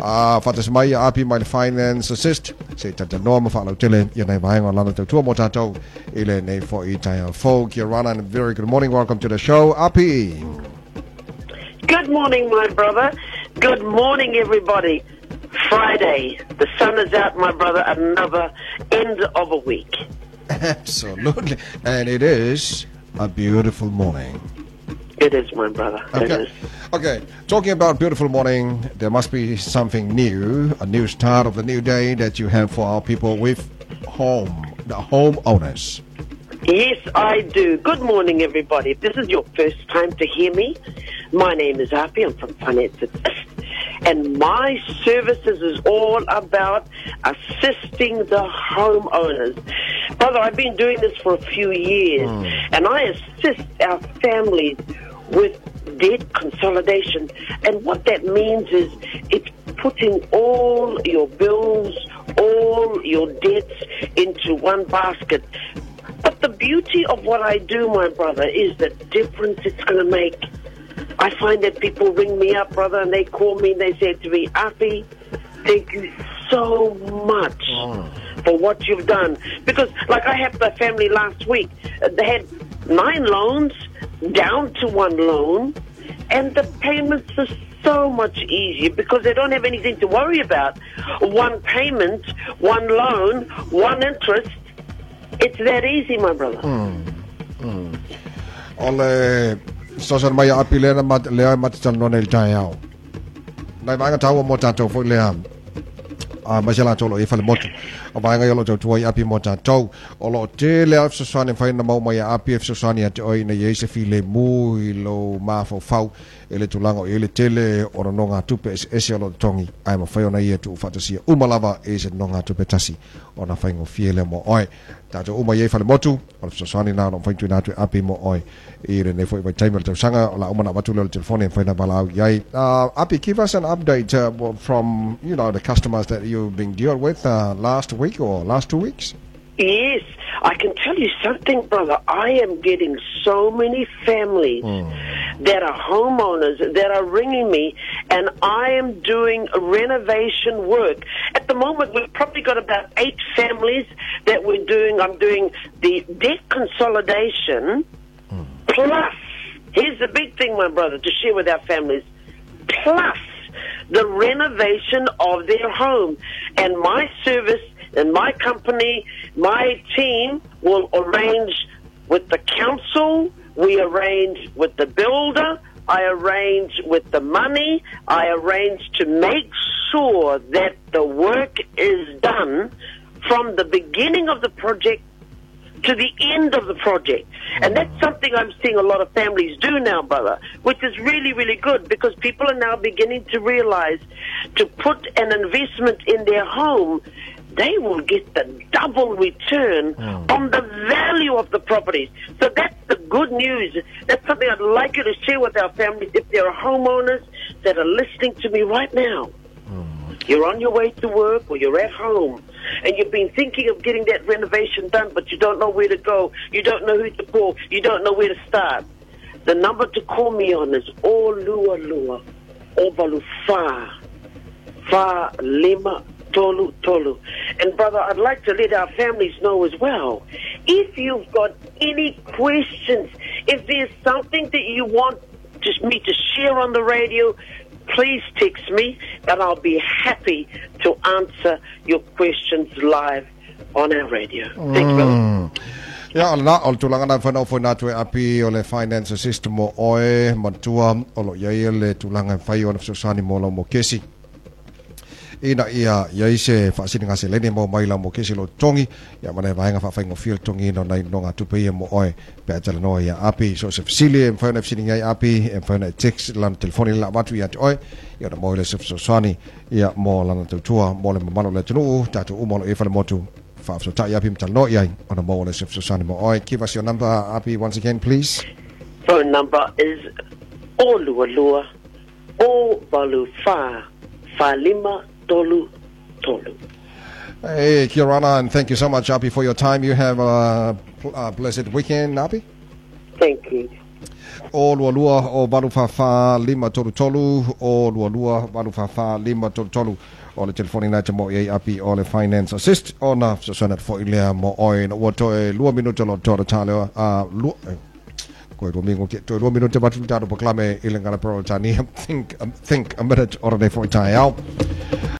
a fatas mai api mai le finance assist se tata no ma falo tele ia nei vai ngā lana tau tua mo tātou i le nei fo i tai a fo kia rana and very good morning welcome to the show api Good morning, my brother. Good morning, everybody. Friday. The sun is out, my brother. Another end of a week. absolutely and it is a beautiful morning It is, my brother. It Okay. is. Okay. Talking about beautiful morning, there must be something new, a new start of the new day that you have for our people with home, the homeowners. Yes, I do. Good morning, everybody. If this is your first time to hear me, my name is Api. I'm from Finance Assist. And my services is all about assisting the homeowners. Brother, I've been doing this for a few years, hmm. and I assist our families with debt consolidation. And what that means is it's putting all your bills, all your debts into one basket. But the beauty of what I do, my brother, is the difference it's going to make. I find that people ring me up, brother, and they call me and they say to me, Afi, thank you so much oh. for what you've done. Because, like I had the family last week, they had nine loans down to one loan, and the payments are so much easier because they don't have anything to worry about. One payment, one loan, one interest. It's that easy, my brother. Hmm, hmm. Ole sosan mai api le na mat le mat tal no nei tai. Nai tau mo tatou le. A masala tolo e fale motu. O vai nga yolo tau tuai api mo tatou. O lo te le af sosani fai na mau mai api af sosani at oi na yeise fi le mu i lo ma fo fau e le tulango e le tele o no nga tupe es ese lo tongi ai ma fai ona ia tu fatasia umalava e se no nga tupe tasi o na fai ngo fiele mo oi tatou uma ye fale motu o le sosani na no fai tu na tu api mo oi i re ne foi vai taimel tau sanga o la uma na watu le telefone fai na bala au uh, api give us an update uh, from you know the customers that you've been dealt with uh, last week or last two weeks Yes, I can tell you something, brother. I am getting so many families that are homeowners that are ringing me, and I am doing renovation work. At the moment, we've probably got about eight families that we're doing. I'm doing the debt consolidation, plus, here's the big thing, my brother, to share with our families, plus the renovation of their home. And my service and my company, my team will arrange with the council, we arrange with the builder, I arrange with the money, I arrange to make sure that the work is done from the beginning of the project to the end of the project. And that's mm-hmm. something I'm seeing a lot of families do now, brother, which is really, really good because people are now beginning to realize to put an investment in their home, they will get the double return mm. on the value of the properties. So that's the good news. That's something I'd like you to share with our families if there are homeowners that are listening to me right now. Mm. You're on your way to work or you're at home and you've been thinking of getting that renovation done, but you don't know where to go. You don't know who to call. You don't know where to start. The number to call me on is Olua Lua, Obalu Fa, Fa Lima Tolu Tolu. And brother, I'd like to let our families know as well. If you've got any questions, if there's something that you want just me to share on the radio, please text me and I'll be happy to answer your questions live on our radio. Thank you, brother. Mm. Ya ala o le tulanga na whanau fwoi nātu e api o le finance assist o oe matua o lo iai le tulanga e whai o le mo lau mo kesi. Ina ia iai se whaasini ngase lene mo mai lau mo kesi lo tongi. Ia mana e vaenga whawhai ngo fia tongi no nai no ngā tupe ia mo oe. Pe a tala noa ia api so se fasili e mwhai na fsini ngai api e mwhai na text lan telefoni la watu ia oe. Ia na mo le se fsosani ia mo lana tautua mo le mamalo le tunu tatu umolo e whale motu Fafso ta yapi mtal no yai on a mo le sif sani mo oi give us your number api once again please. Phone number is Olua Lua, O Balu Fa, Fa Lima Tolu Tolu. hey Kirana and thank you so much api for your time. You have a, a blessed weekend api. Thank you. o lua lua o balu fa fa lima tolu tolu. O lua lua balu fa fa lima tolu tolu. O le telefoni na te mo i api o le finance assist. O na so sona fo i lea mo oi na ua toe lua minuto lo tōra tāle a lua eh, koe lua mingo te toe lua minuto batu tāru paklame i le ngana pro tani think, think a minute ora nei fo i tāe au